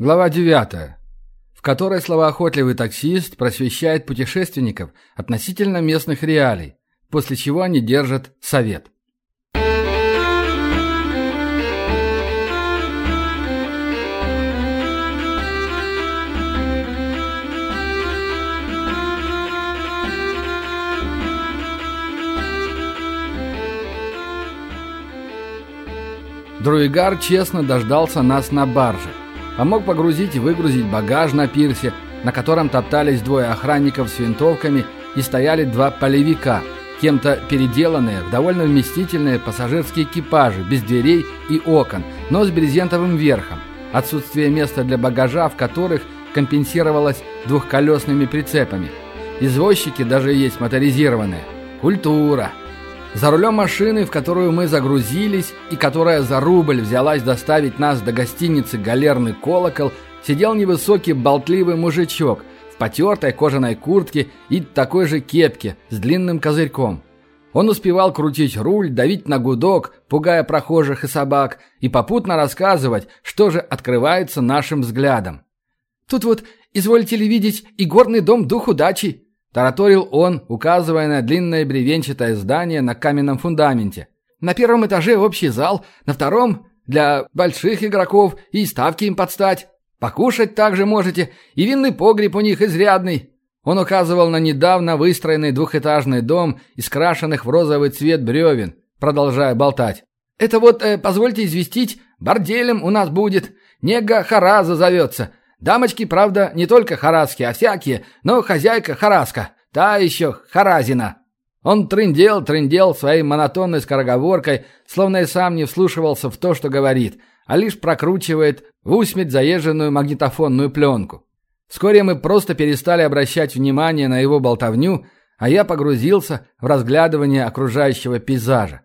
Глава 9, в которой словоохотливый таксист просвещает путешественников относительно местных реалий, после чего они держат совет. Друигар честно дождался нас на барже. Помог погрузить и выгрузить багаж на пирсе, на котором топтались двое охранников с винтовками и стояли два полевика, кем-то переделанные в довольно вместительные пассажирские экипажи, без дверей и окон, но с брезентовым верхом, отсутствие места для багажа в которых компенсировалось двухколесными прицепами. Извозчики даже есть моторизированные. Культура. За рулем машины, в которую мы загрузились и которая за рубль взялась доставить нас до гостиницы «Галерный колокол», сидел невысокий болтливый мужичок в потертой кожаной куртке и такой же кепке с длинным козырьком. Он успевал крутить руль, давить на гудок, пугая прохожих и собак, и попутно рассказывать, что же открывается нашим взглядом. «Тут вот, извольте ли видеть, и горный дом дух удачи», Тараторил он, указывая на длинное бревенчатое здание на каменном фундаменте. «На первом этаже общий зал, на втором – для больших игроков и ставки им подстать. Покушать также можете, и винный погреб у них изрядный». Он указывал на недавно выстроенный двухэтажный дом из крашенных в розовый цвет бревен, продолжая болтать. «Это вот, э, позвольте известить, борделем у нас будет. Нега Хараза зовется. Дамочки, правда, не только хараски, а всякие, но хозяйка хараска, та еще харазина. Он трындел, трындел своей монотонной скороговоркой, словно и сам не вслушивался в то, что говорит, а лишь прокручивает в усмерть заезженную магнитофонную пленку. Вскоре мы просто перестали обращать внимание на его болтовню, а я погрузился в разглядывание окружающего пейзажа.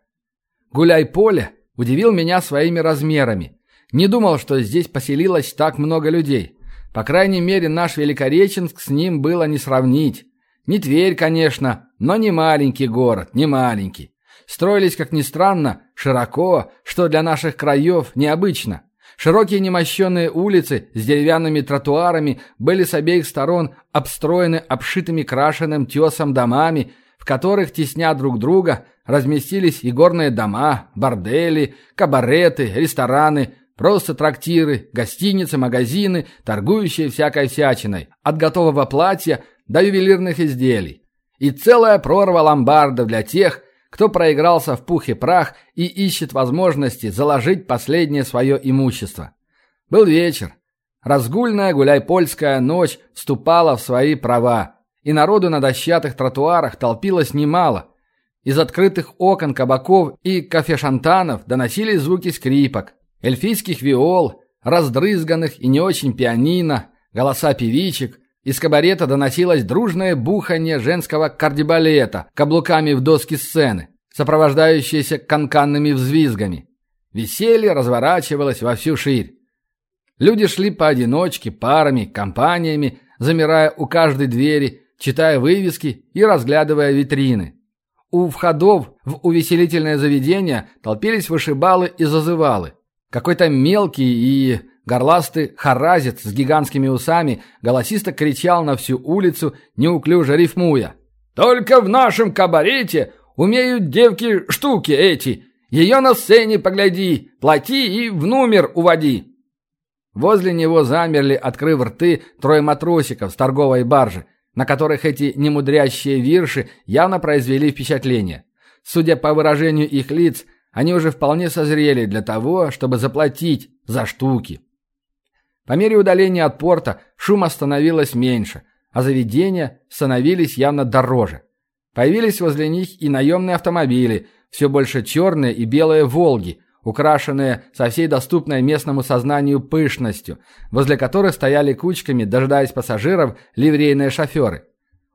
Гуляй-поле удивил меня своими размерами. Не думал, что здесь поселилось так много людей. По крайней мере, наш Великореченск с ним было не сравнить. Не Тверь, конечно, но не маленький город, не маленький. Строились, как ни странно, широко, что для наших краев необычно. Широкие немощенные улицы с деревянными тротуарами были с обеих сторон обстроены обшитыми крашеным тесом домами, в которых, тесня друг друга, разместились и горные дома, бордели, кабареты, рестораны, Просто трактиры, гостиницы, магазины, торгующие всякой всячиной, от готового платья до ювелирных изделий. И целая прорва ломбардов для тех, кто проигрался в пух и прах и ищет возможности заложить последнее свое имущество. Был вечер. Разгульная гуляй-польская ночь вступала в свои права, и народу на дощатых тротуарах толпилось немало. Из открытых окон кабаков и кафешантанов доносились звуки скрипок, эльфийских виол, раздрызганных и не очень пианино, голоса певичек. Из кабарета доносилось дружное бухание женского кардибалета каблуками в доски сцены, сопровождающееся канканными взвизгами. Веселье разворачивалось во всю ширь. Люди шли поодиночке, парами, компаниями, замирая у каждой двери, читая вывески и разглядывая витрины. У входов в увеселительное заведение толпились вышибалы и зазывалы. Какой-то мелкий и горластый харазец с гигантскими усами голосисто кричал на всю улицу, неуклюже рифмуя. «Только в нашем кабарете умеют девки штуки эти. Ее на сцене погляди, плати и в номер уводи». Возле него замерли, открыв рты, трое матросиков с торговой баржи, на которых эти немудрящие вирши явно произвели впечатление. Судя по выражению их лиц, они уже вполне созрели для того, чтобы заплатить за штуки. По мере удаления от порта шума становилось меньше, а заведения становились явно дороже. Появились возле них и наемные автомобили, все больше черные и белые «Волги», украшенные со всей доступной местному сознанию пышностью, возле которых стояли кучками, дожидаясь пассажиров, ливрейные шоферы.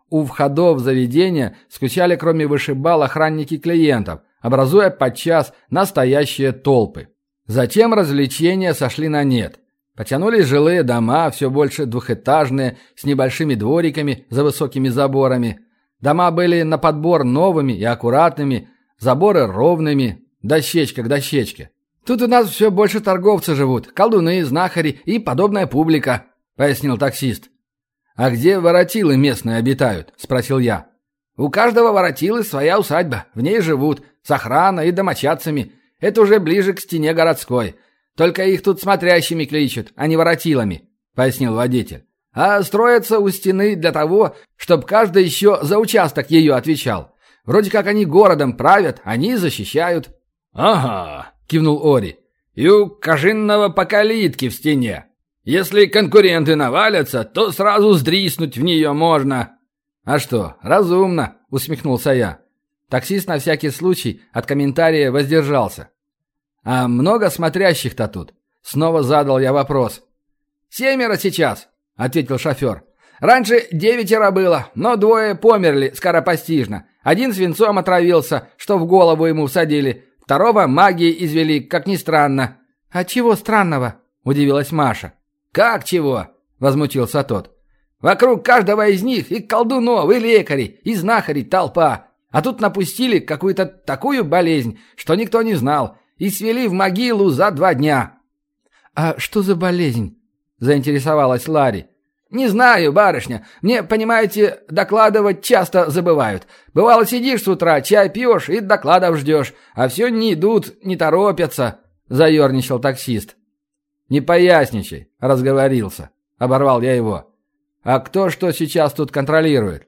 У входов заведения скучали кроме вышибал охранники клиентов, образуя подчас настоящие толпы. Затем развлечения сошли на нет. Потянулись жилые дома, все больше двухэтажные, с небольшими двориками за высокими заборами. Дома были на подбор новыми и аккуратными, заборы ровными, дощечка к дощечке. Тут у нас все больше торговцы живут, колдуны, знахари и подобная публика», — пояснил таксист. «А где воротилы местные обитают?» — спросил я. «У каждого воротилы своя усадьба, в ней живут, с охраной и домочадцами. Это уже ближе к стене городской. Только их тут смотрящими кличут, а не воротилами», — пояснил водитель. «А строятся у стены для того, чтобы каждый еще за участок ее отвечал. Вроде как они городом правят, они защищают». «Ага», — кивнул Ори. «И у кожинного по калитке в стене. Если конкуренты навалятся, то сразу сдриснуть в нее можно». «А что, разумно», — усмехнулся я. Таксист на всякий случай от комментария воздержался. «А много смотрящих-то тут?» Снова задал я вопрос. «Семеро сейчас», — ответил шофер. «Раньше девятеро было, но двое померли скоропостижно. Один свинцом отравился, что в голову ему всадили. Второго магией извели, как ни странно». «А чего странного?» — удивилась Маша. «Как чего?» — возмутился тот. «Вокруг каждого из них и колдунов, и лекарей, и знахарей толпа. А тут напустили какую-то такую болезнь, что никто не знал, и свели в могилу за два дня». «А что за болезнь?» — заинтересовалась Ларри. «Не знаю, барышня. Мне, понимаете, докладывать часто забывают. Бывало, сидишь с утра, чай пьешь и докладов ждешь, а все не идут, не торопятся», — заерничал таксист. «Не поясничай», — разговорился. Оборвал я его. «А кто что сейчас тут контролирует?»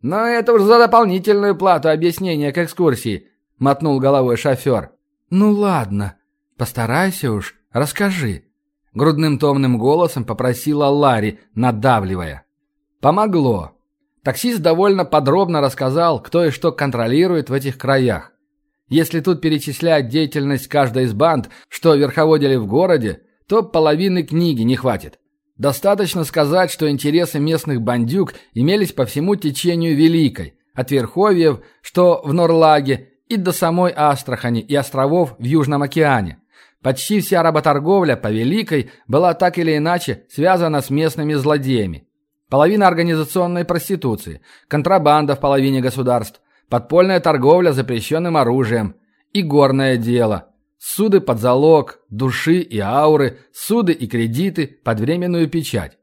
«Но это уж за дополнительную плату объяснения к экскурсии», — мотнул головой шофер. «Ну ладно, постарайся уж, расскажи», — грудным томным голосом попросила Ларри, надавливая. Помогло. Таксист довольно подробно рассказал, кто и что контролирует в этих краях. Если тут перечислять деятельность каждой из банд, что верховодили в городе, то половины книги не хватит. Достаточно сказать, что интересы местных бандюк имелись по всему течению Великой, от Верховьев, что в Норлаге, и до самой Астрахани и островов в Южном океане. Почти вся работорговля по Великой была так или иначе связана с местными злодеями. Половина организационной проституции, контрабанда в половине государств, подпольная торговля запрещенным оружием и горное дело – Суды под залог, души и ауры, суды и кредиты под временную печать.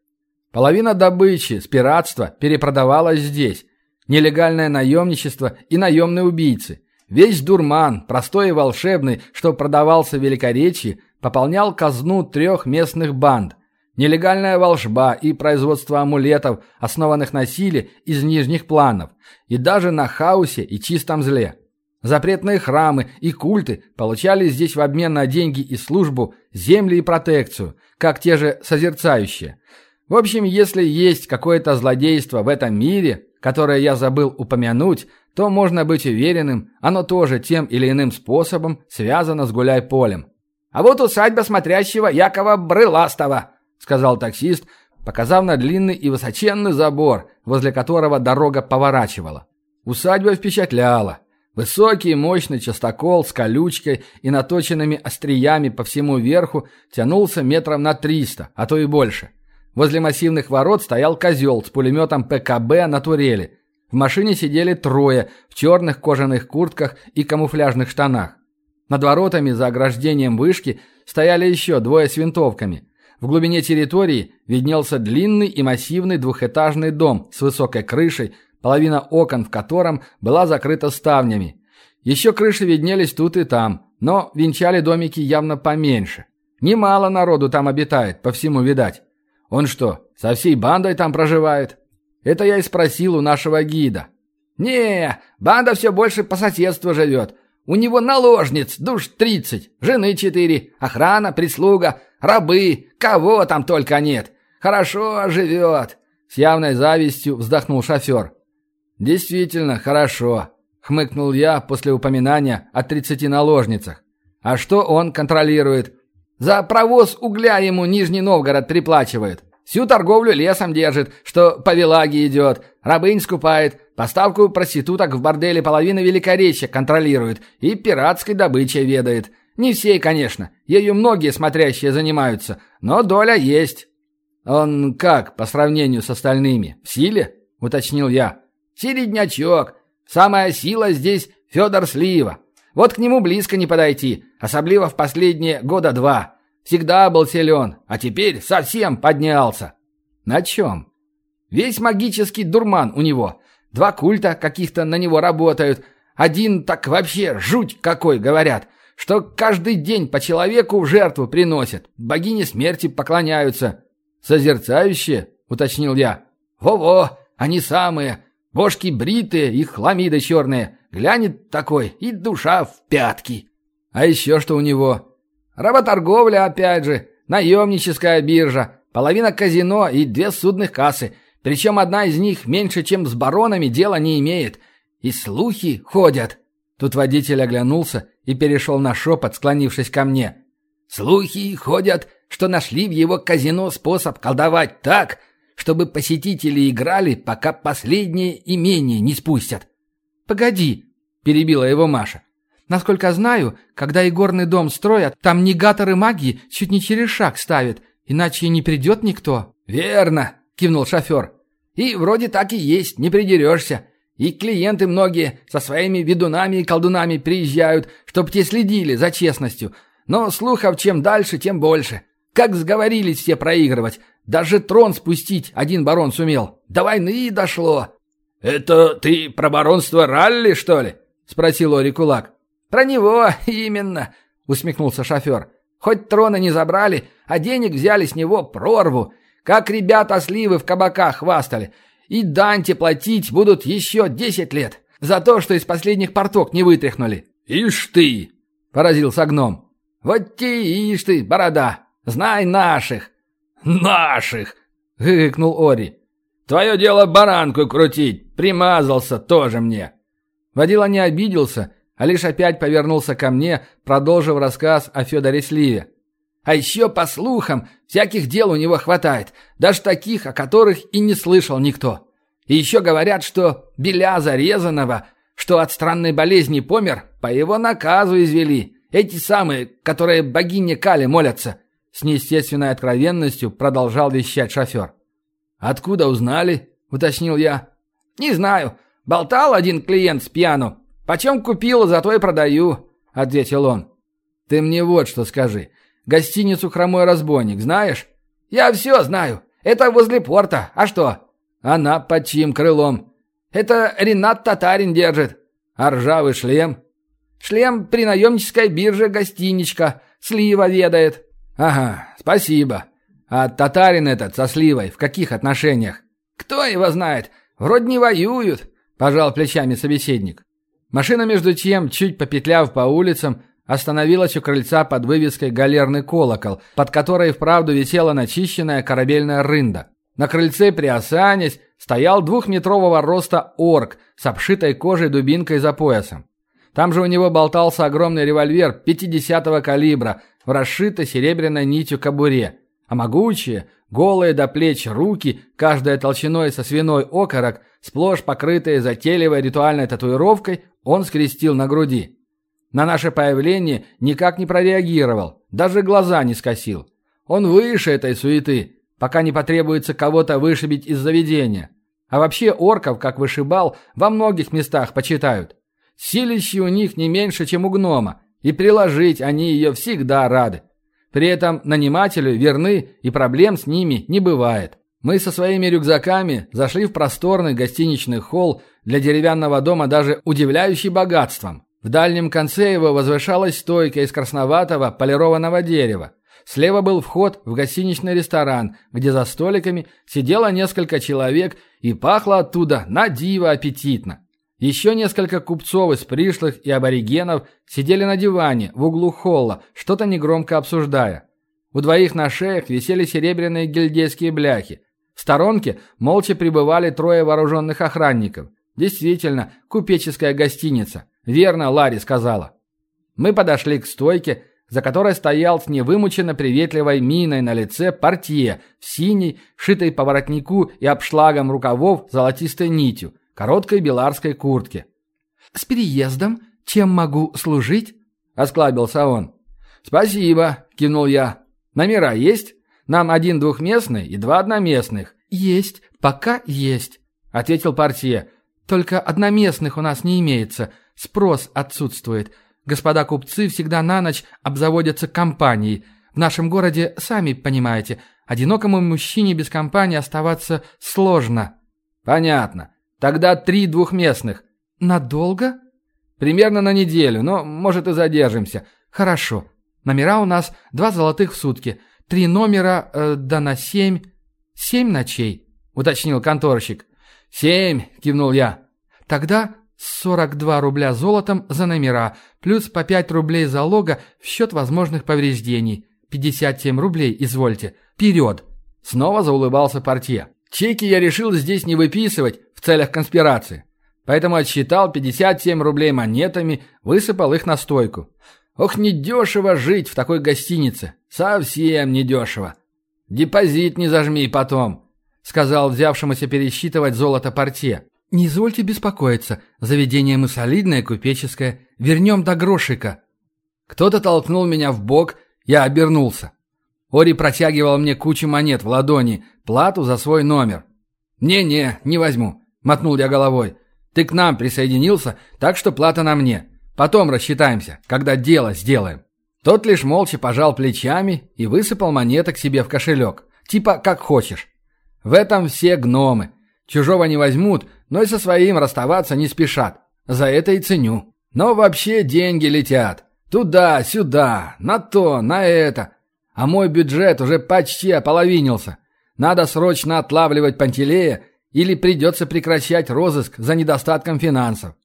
Половина добычи с пиратства перепродавалась здесь. Нелегальное наемничество и наемные убийцы. Весь дурман, простой и волшебный, что продавался в Великоречии, пополнял казну трех местных банд. Нелегальная волшба и производство амулетов, основанных на силе из нижних планов. И даже на хаосе и чистом зле. Запретные храмы и культы получали здесь в обмен на деньги и службу, земли и протекцию, как те же созерцающие. В общем, если есть какое-то злодейство в этом мире, которое я забыл упомянуть, то можно быть уверенным, оно тоже тем или иным способом связано с гуляй-полем. «А вот усадьба смотрящего Якова Брыластова», — сказал таксист, показав на длинный и высоченный забор, возле которого дорога поворачивала. Усадьба впечатляла. Высокий мощный частокол с колючкой и наточенными остриями по всему верху тянулся метров на триста, а то и больше. Возле массивных ворот стоял козел с пулеметом ПКБ на турели. В машине сидели трое в черных кожаных куртках и камуфляжных штанах. Над воротами за ограждением вышки стояли еще двое с винтовками. В глубине территории виднелся длинный и массивный двухэтажный дом с высокой крышей, половина окон в котором была закрыта ставнями. Еще крыши виднелись тут и там, но венчали домики явно поменьше. Немало народу там обитает, по всему видать. Он что, со всей бандой там проживает? Это я и спросил у нашего гида. «Не, банда все больше по соседству живет. У него наложниц, душ тридцать, жены четыре, охрана, прислуга, рабы, кого там только нет. Хорошо живет!» С явной завистью вздохнул шофер. «Действительно, хорошо», — хмыкнул я после упоминания о тридцати наложницах. «А что он контролирует?» «За провоз угля ему Нижний Новгород приплачивает. Всю торговлю лесом держит, что по Вилаге идет, рабынь скупает, поставку проституток в борделе половины Великоречья контролирует и пиратской добычей ведает. Не всей, конечно, ею многие смотрящие занимаются, но доля есть». «Он как по сравнению с остальными? В силе?» — уточнил я. Середнячок. Самая сила здесь Федор Слива. Вот к нему близко не подойти, особливо в последние года два. Всегда был силен, а теперь совсем поднялся. На чем? Весь магический дурман у него. Два культа каких-то на него работают. Один так вообще жуть какой, говорят, что каждый день по человеку в жертву приносят. Богине смерти поклоняются. Созерцающие, уточнил я. Во-во, они самые. Бошки бритые и хламиды черные. Глянет такой, и душа в пятки. А еще что у него? Работорговля, опять же, наемническая биржа, половина казино и две судных кассы. Причем одна из них меньше, чем с баронами, дела не имеет. И слухи ходят. Тут водитель оглянулся и перешел на шепот, склонившись ко мне. Слухи ходят, что нашли в его казино способ колдовать так, чтобы посетители играли, пока последнее имение не спустят. «Погоди», — перебила его Маша. «Насколько знаю, когда игорный дом строят, там негаторы магии чуть не через шаг ставят, иначе не придет никто». «Верно», — кивнул шофер. «И вроде так и есть, не придерешься. И клиенты многие со своими ведунами и колдунами приезжают, чтоб те следили за честностью. Но слухов чем дальше, тем больше. Как сговорились все проигрывать. Даже трон спустить один барон сумел. До войны дошло. «Это ты про баронство Ралли, что ли?» — спросил Ори Кулак. «Про него именно», — усмехнулся шофер. «Хоть трона не забрали, а денег взяли с него прорву. Как ребята сливы в кабаках хвастали. И Данте платить будут еще десять лет. За то, что из последних порток не вытряхнули». «Ишь ты!» — поразился гном. «Вот те ишь ты, борода! Знай наших!» «Наших!» — гыкнул Ори. Твое дело баранку крутить, примазался тоже мне». Водила не обиделся, а лишь опять повернулся ко мне, продолжив рассказ о Федоре Сливе. А еще, по слухам, всяких дел у него хватает, даже таких, о которых и не слышал никто. И еще говорят, что Беля Зарезанного, что от странной болезни помер, по его наказу извели. Эти самые, которые богине Кали молятся. С неестественной откровенностью продолжал вещать шофер. «Откуда узнали?» — уточнил я. «Не знаю. Болтал один клиент с пьяну. Почем купил, зато и продаю», — ответил он. «Ты мне вот что скажи. Гостиницу «Хромой разбойник» знаешь?» «Я все знаю. Это возле порта. А что?» «Она под чьим крылом?» «Это Ренат Татарин держит». «А ржавый шлем?» «Шлем при наемнической бирже гостиничка. Слива ведает». «Ага, спасибо. А татарин этот со сливой в каких отношениях? Кто его знает? Вроде не воюют, пожал плечами собеседник. Машина между тем, чуть попетляв по улицам, остановилась у крыльца под вывеской «Галерный колокол», под которой вправду висела начищенная корабельная рында. На крыльце, приосанясь, стоял двухметрового роста орк с обшитой кожей дубинкой за поясом. Там же у него болтался огромный револьвер 50-го калибра в расшитой серебряной нитью кобуре а могучие, голые до плеч руки, каждая толщиной со свиной окорок, сплошь покрытые затейливой ритуальной татуировкой, он скрестил на груди. На наше появление никак не прореагировал, даже глаза не скосил. Он выше этой суеты, пока не потребуется кого-то вышибить из заведения. А вообще орков, как вышибал, во многих местах почитают. Силищи у них не меньше, чем у гнома, и приложить они ее всегда рады. При этом нанимателю верны и проблем с ними не бывает. Мы со своими рюкзаками зашли в просторный гостиничный холл для деревянного дома даже удивляющий богатством. В дальнем конце его возвышалась стойка из красноватого полированного дерева. Слева был вход в гостиничный ресторан, где за столиками сидело несколько человек и пахло оттуда на диво аппетитно. Еще несколько купцов из пришлых и аборигенов сидели на диване в углу холла, что-то негромко обсуждая. У двоих на шеях висели серебряные гильдейские бляхи. В сторонке молча пребывали трое вооруженных охранников. Действительно, купеческая гостиница. Верно Ларри сказала. Мы подошли к стойке, за которой стоял с невымученно приветливой миной на лице портье в синей, шитой по воротнику и обшлагом рукавов золотистой нитью – короткой беларской куртке. «С переездом? Чем могу служить?» – осклабился он. «Спасибо», – кивнул я. «Номера есть? Нам один двухместный и два одноместных». «Есть, пока есть», – ответил портье. «Только одноместных у нас не имеется, спрос отсутствует. Господа купцы всегда на ночь обзаводятся компанией. В нашем городе, сами понимаете, одинокому мужчине без компании оставаться сложно». «Понятно. Тогда три двухместных». «Надолго?» «Примерно на неделю, но, может, и задержимся». «Хорошо. Номера у нас два золотых в сутки. Три номера, э, да на семь...» «Семь ночей», — уточнил конторщик. «Семь», — кивнул я. «Тогда 42 рубля золотом за номера, плюс по 5 рублей залога в счет возможных повреждений. 57 рублей, извольте. Вперед!» Снова заулыбался портье. Чеки я решил здесь не выписывать в целях конспирации. Поэтому отсчитал 57 рублей монетами, высыпал их на стойку. Ох, недешево жить в такой гостинице. Совсем недешево. Депозит не зажми потом, сказал взявшемуся пересчитывать золото портье. «Не извольте беспокоиться. Заведение мы солидное, купеческое. Вернем до грошика». Кто-то толкнул меня в бок, я обернулся. Ори протягивал мне кучу монет в ладони, плату за свой номер. «Не-не, не возьму», — мотнул я головой. «Ты к нам присоединился, так что плата на мне. Потом рассчитаемся, когда дело сделаем». Тот лишь молча пожал плечами и высыпал монеток себе в кошелек. Типа как хочешь. В этом все гномы. Чужого не возьмут, но и со своим расставаться не спешат. За это и ценю. Но вообще деньги летят. Туда, сюда, на то, на это. А мой бюджет уже почти ополовинился. Надо срочно отлавливать Пантелея или придется прекращать розыск за недостатком финансов.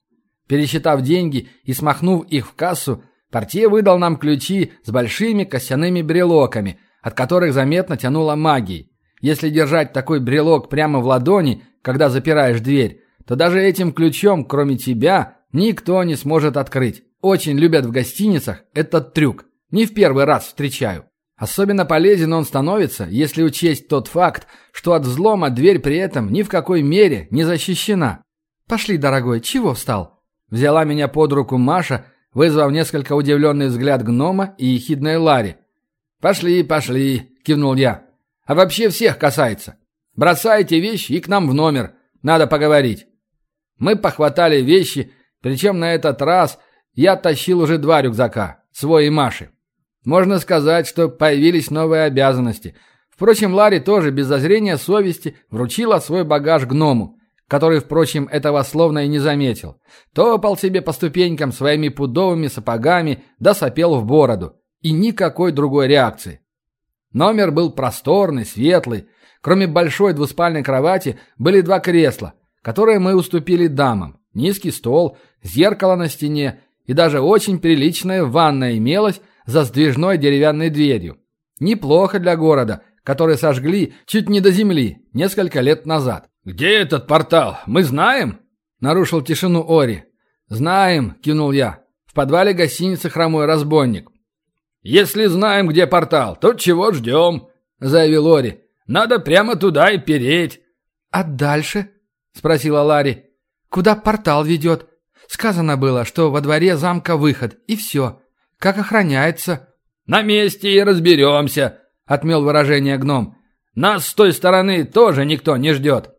Пересчитав деньги и смахнув их в кассу, портье выдал нам ключи с большими костяными брелоками, от которых заметно тянуло магией. Если держать такой брелок прямо в ладони, когда запираешь дверь, то даже этим ключом, кроме тебя, никто не сможет открыть. Очень любят в гостиницах этот трюк. Не в первый раз встречаю. Особенно полезен он становится, если учесть тот факт, что от взлома дверь при этом ни в какой мере не защищена. «Пошли, дорогой, чего встал?» Взяла меня под руку Маша, вызвав несколько удивленный взгляд гнома и ехидной Ларри. «Пошли, пошли», — кивнул я. «А вообще всех касается. Бросайте вещи и к нам в номер. Надо поговорить». Мы похватали вещи, причем на этот раз я тащил уже два рюкзака, свой и Маши. Можно сказать, что появились новые обязанности. Впрочем, Ларри тоже без зазрения совести вручила свой багаж гному, который, впрочем, этого словно и не заметил. Топал себе по ступенькам своими пудовыми сапогами, да сопел в бороду. И никакой другой реакции. Номер был просторный, светлый. Кроме большой двуспальной кровати были два кресла, которые мы уступили дамам. Низкий стол, зеркало на стене и даже очень приличная ванная имелась, за сдвижной деревянной дверью. Неплохо для города, который сожгли чуть не до земли несколько лет назад. «Где этот портал? Мы знаем?» – нарушил тишину Ори. «Знаем», – кивнул я. «В подвале гостиницы «Хромой разбойник». «Если знаем, где портал, то чего ждем?» – заявил Ори. «Надо прямо туда и переть». «А дальше?» – спросила Ларри. «Куда портал ведет? Сказано было, что во дворе замка выход, и все. Как охраняется?» «На месте и разберемся», — отмел выражение гном. «Нас с той стороны тоже никто не ждет».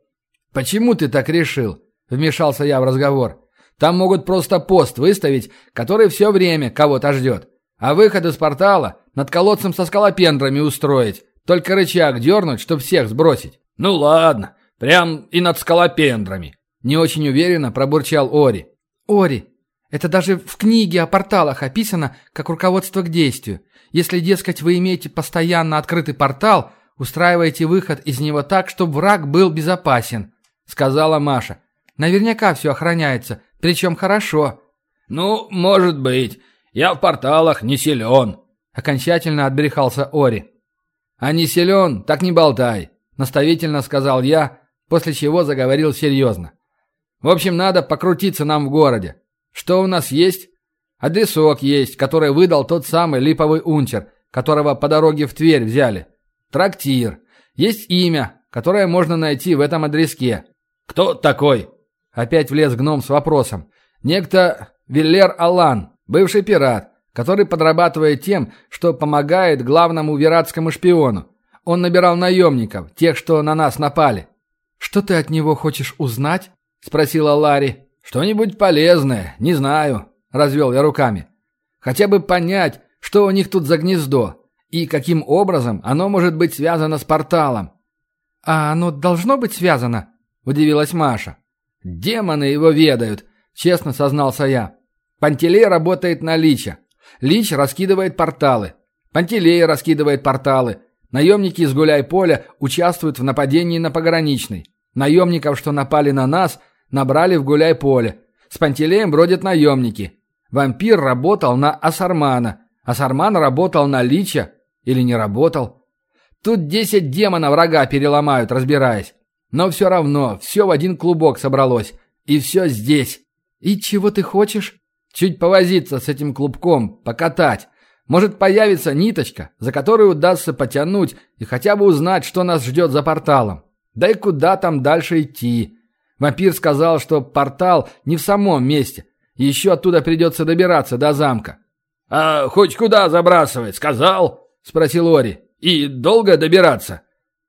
«Почему ты так решил?» — вмешался я в разговор. «Там могут просто пост выставить, который все время кого-то ждет. А выход из портала над колодцем со скалопендрами устроить. Только рычаг дернуть, чтобы всех сбросить». «Ну ладно, прям и над скалопендрами», — не очень уверенно пробурчал Ори. «Ори, это даже в книге о порталах описано как руководство к действию. Если, дескать, вы имеете постоянно открытый портал, устраиваете выход из него так, чтобы враг был безопасен», — сказала Маша. «Наверняка все охраняется, причем хорошо». «Ну, может быть. Я в порталах не силен», — окончательно отбрехался Ори. «А не силен, так не болтай», — наставительно сказал я, после чего заговорил серьезно. «В общем, надо покрутиться нам в городе. Что у нас есть? Адресок есть, который выдал тот самый липовый унчер, которого по дороге в Тверь взяли. Трактир. Есть имя, которое можно найти в этом адреске. Кто такой? Опять влез гном с вопросом. Некто Виллер Алан, бывший пират, который подрабатывает тем, что помогает главному виратскому шпиону. Он набирал наемников, тех, что на нас напали. «Что ты от него хочешь узнать?» – спросила Ларри. «Что-нибудь полезное, не знаю», — развел я руками. Хотя бы понять, что у них тут за гнездо и каким образом оно может быть связано с порталом. «А оно должно быть связано?» – удивилась Маша. «Демоны его ведают», – честно сознался я. «Пантелей работает на Лича. Лич раскидывает порталы. Пантелей раскидывает порталы. Наемники из Гуляй-Поля участвуют в нападении на пограничный. Наемников, что напали на нас, набрали в Гуляй-Поле. С Пантелеем бродят наемники. Вампир работал на Асармана. Асарман работал на Лича. Или не работал. Тут десять демона врага переломают, разбираясь. Но все равно, все в один клубок собралось. И все здесь. И чего ты хочешь? Чуть повозиться с этим клубком, покатать. Может появится ниточка, за которую удастся потянуть и хотя бы узнать, что нас ждет за порталом. Да и куда там дальше идти. Вампир сказал, что портал не в самом месте. Еще оттуда придется добираться до замка. «А хоть куда забрасывать, сказал?» – спросил Ори. «И долго добираться?»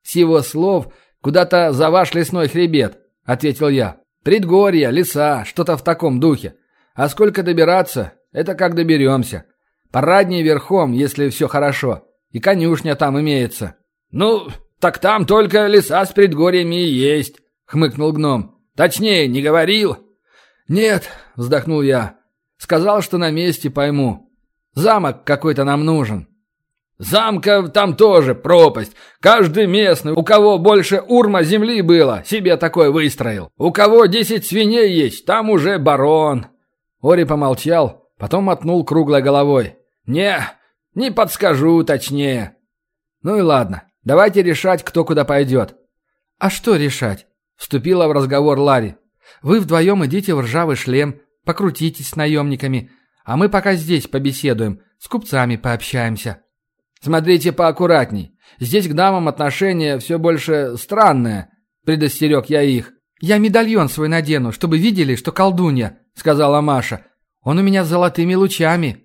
«С его слов, куда-то за ваш лесной хребет», – ответил я. «Предгорье, леса, что-то в таком духе. А сколько добираться, это как доберемся. Параднее верхом, если все хорошо. И конюшня там имеется». «Ну, так там только леса с предгорьями и есть», — хмыкнул гном. «Точнее, не говорил?» «Нет», — вздохнул я. «Сказал, что на месте пойму. Замок какой-то нам нужен». «Замка там тоже пропасть. Каждый местный, у кого больше урма земли было, себе такой выстроил. У кого десять свиней есть, там уже барон». Ори помолчал, потом мотнул круглой головой. «Не, не подскажу точнее». «Ну и ладно, давайте решать, кто куда пойдет». «А что решать?» — вступила в разговор Ларри. «Вы вдвоем идите в ржавый шлем, покрутитесь с наемниками, а мы пока здесь побеседуем, с купцами пообщаемся». «Смотрите поаккуратней. Здесь к дамам отношение все больше странное», — предостерег я их. «Я медальон свой надену, чтобы видели, что колдунья», — сказала Маша. «Он у меня с золотыми лучами».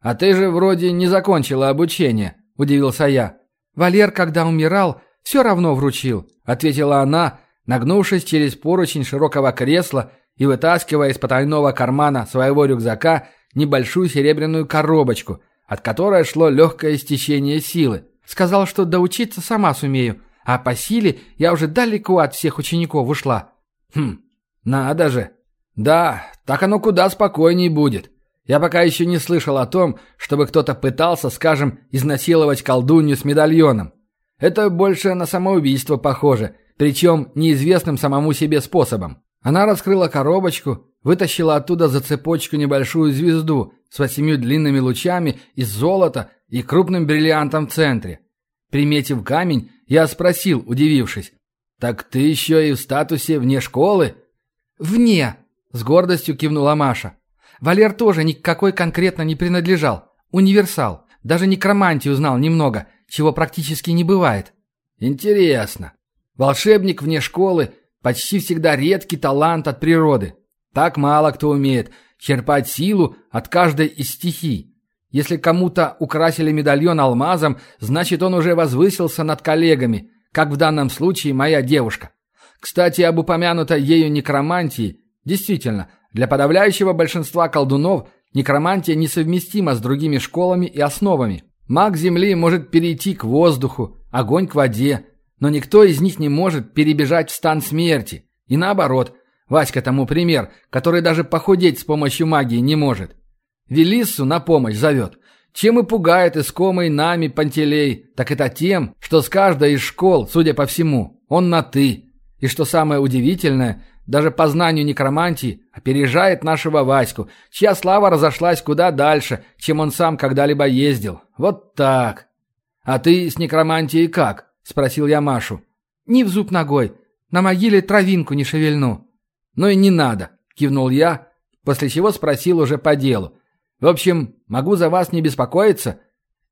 «А ты же вроде не закончила обучение», — удивился я. «Валер, когда умирал, все равно вручил», — ответила она, нагнувшись через поручень широкого кресла и вытаскивая из потайного кармана своего рюкзака небольшую серебряную коробочку, от которой шло легкое стечение силы. «Сказал, что доучиться сама сумею, а по силе я уже далеко от всех учеников ушла». «Хм, надо же. Да, так оно куда спокойней будет». Я пока еще не слышал о том, чтобы кто-то пытался, скажем, изнасиловать колдунью с медальоном. Это больше на самоубийство похоже, причем неизвестным самому себе способом. Она раскрыла коробочку, вытащила оттуда за цепочку небольшую звезду с восемью длинными лучами из золота и крупным бриллиантом в центре. Приметив камень, я спросил, удивившись, «Так ты еще и в статусе вне школы?» «Вне», — с гордостью кивнула Маша. Валер тоже никакой конкретно не принадлежал. Универсал. Даже некромантию знал немного, чего практически не бывает. Интересно. Волшебник вне школы почти всегда редкий талант от природы. Так мало кто умеет черпать силу от каждой из стихий. Если кому-то украсили медальон алмазом, значит он уже возвысился над коллегами, как в данном случае моя девушка. Кстати, об упомянутой ею некромантии, действительно, для подавляющего большинства колдунов некромантия несовместима с другими школами и основами. Маг Земли может перейти к воздуху, огонь к воде, но никто из них не может перебежать в стан смерти. И наоборот, Васька тому пример, который даже похудеть с помощью магии не может. Велиссу на помощь зовет. Чем и пугает искомый нами Пантелей, так это тем, что с каждой из школ, судя по всему, он на «ты». И что самое удивительное, даже по знанию некромантии опережает нашего Ваську, чья слава разошлась куда дальше, чем он сам когда-либо ездил. Вот так. А ты с некромантией как? Спросил я Машу. Не в зуб ногой. На могиле травинку не шевельну. Ну и не надо, кивнул я, после чего спросил уже по делу. В общем, могу за вас не беспокоиться?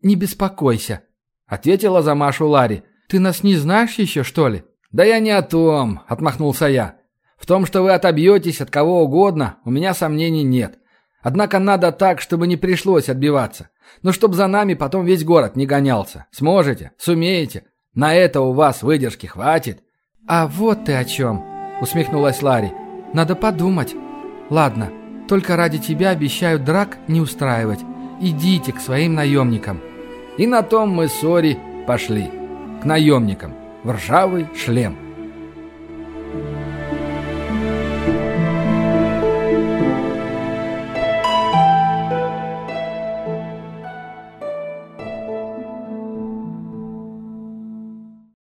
Не беспокойся, ответила за Машу Ларри. Ты нас не знаешь еще, что ли? Да я не о том, отмахнулся я. В том, что вы отобьетесь от кого угодно, у меня сомнений нет. Однако надо так, чтобы не пришлось отбиваться. Но чтобы за нами потом весь город не гонялся. Сможете? Сумеете? На это у вас выдержки хватит?» «А вот ты о чем!» — усмехнулась Ларри. «Надо подумать. Ладно, только ради тебя обещаю драк не устраивать. идите к своим наемникам». И на том мы с Ори пошли. К наемникам. В ржавый шлем.